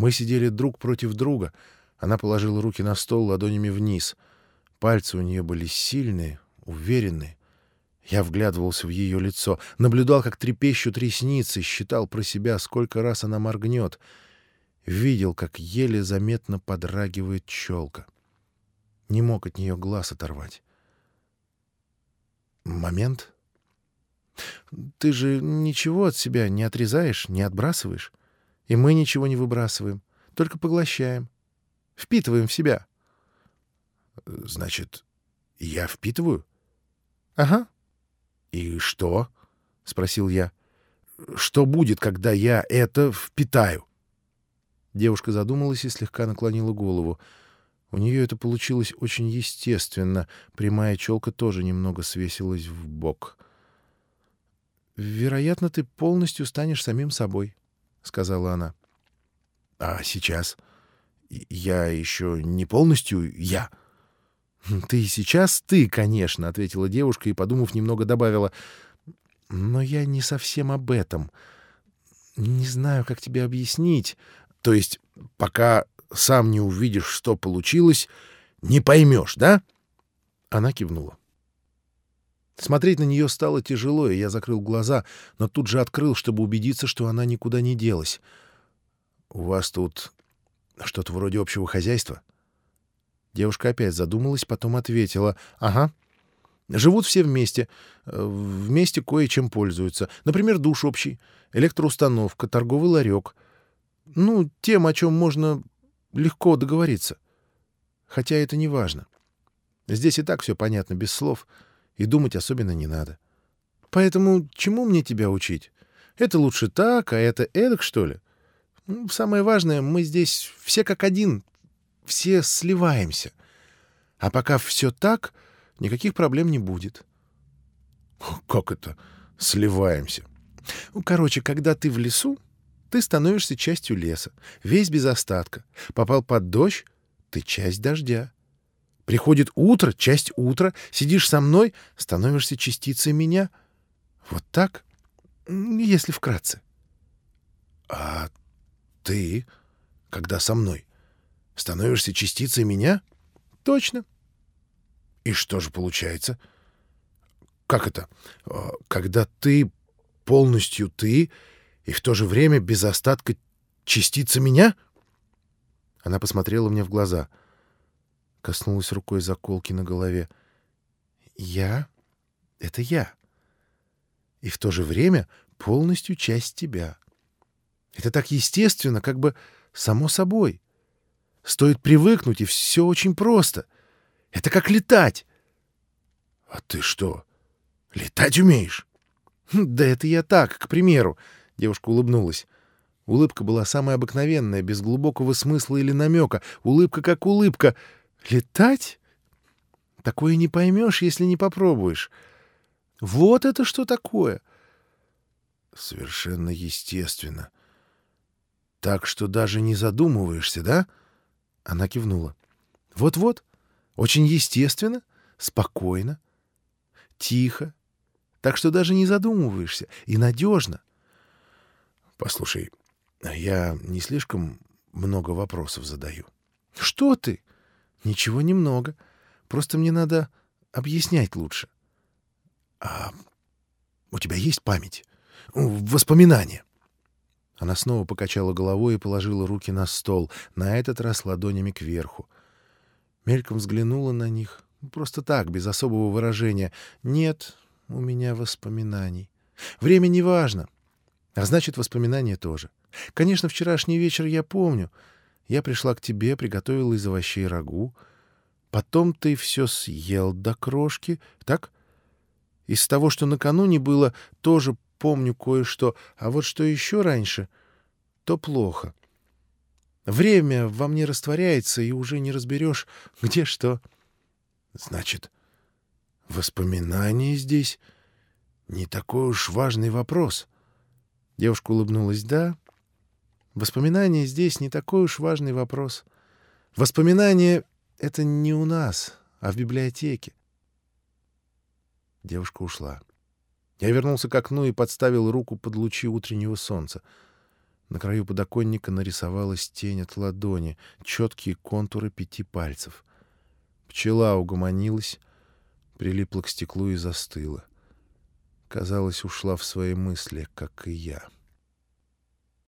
Мы сидели друг против друга. Она положила руки на стол ладонями вниз. Пальцы у нее были сильные, уверенные. Я вглядывался в ее лицо, наблюдал, как трепещут ресницы, считал про себя, сколько раз она моргнет. Видел, как еле заметно подрагивает челка. Не мог от нее глаз оторвать. Момент. Ты же ничего от себя не отрезаешь, не отбрасываешь. И мы ничего не выбрасываем, только поглощаем. Впитываем в себя. Значит, я впитываю? Ага. И что? Спросил я. Что будет, когда я это впитаю? Девушка задумалась и слегка наклонила голову. У нее это получилось очень естественно. Прямая челка тоже немного свесилась в бок. «Вероятно, ты полностью станешь самим собой», — сказала она. «А сейчас? Я еще не полностью я?» «Ты сейчас ты, конечно», — ответила девушка и, подумав, немного добавила. «Но я не совсем об этом. Не знаю, как тебе объяснить. То есть, пока сам не увидишь, что получилось, не поймешь, да?» Она кивнула. Смотреть на нее стало тяжело, и я закрыл глаза, но тут же открыл, чтобы убедиться, что она никуда не делась. «У вас тут что-то вроде общего хозяйства?» Девушка опять задумалась, потом ответила. «Ага. Живут все вместе. Э, вместе кое-чем пользуются. Например, душ общий, электроустановка, торговый ларек. Ну, тем, о чем можно легко договориться. Хотя это не важно. Здесь и так все понятно без слов, и думать особенно не надо. Поэтому чему мне тебя учить? Это лучше так, а это эдак, что ли? Самое важное, мы здесь все как один, все сливаемся. А пока все так, никаких проблем не будет. Как это сливаемся? Короче, когда ты в лесу, ты становишься частью леса, весь без остатка. Попал под дождь — ты часть дождя. Приходит утро, часть утра, сидишь со мной, становишься частицей меня. Вот так, если вкратце. А ты, когда со мной, становишься частицей меня? Точно. И что же получается? Как это? А, когда ты полностью ты, и в то же время без остатка частица меня? Она посмотрела мне в глаза, коснулась рукой заколки на голове. Я — это я. И в то же время полностью часть тебя. Это так естественно, как бы само собой. Стоит привыкнуть, и все очень просто. Это как летать. — А ты что, летать умеешь? — Да это я так, к примеру. Девушка улыбнулась. Улыбка была самая обыкновенная, без глубокого смысла или намека. Улыбка как улыбка. Летать? Такое не поймешь, если не попробуешь. Вот это что такое? Совершенно естественно. Так что даже не задумываешься, да? Она кивнула. Вот-вот. Очень естественно, спокойно, тихо. Так что даже не задумываешься. И надежно. Послушай, я не слишком много вопросов задаю. Что ты? Ничего немного. Просто мне надо объяснять лучше. А у тебя есть память? Воспоминания? Она снова покачала головой и положила руки на стол, на этот раз ладонями кверху. Мельком взглянула на них. Просто так, без особого выражения. Нет у меня воспоминаний. Время не важно. А значит, воспоминания тоже. Конечно, вчерашний вечер я помню. Я пришла к тебе, приготовила из овощей рагу. Потом ты все съел до крошки, так? Из того, что накануне было, тоже помню кое-что. А вот что еще раньше, то плохо. Время во мне растворяется, и уже не разберешь, где что. Значит, воспоминания здесь не такой уж важный вопрос. Девушка улыбнулась. «Да, воспоминания здесь не такой уж важный вопрос. Воспоминания — это не у нас, а в библиотеке». Девушка ушла. Я вернулся к окну и подставил руку под лучи утреннего солнца. На краю подоконника нарисовалась тень от ладони, четкие контуры пяти пальцев. Пчела угомонилась, прилипла к стеклу и застыла. Казалось, ушла в свои мысли, как и я. —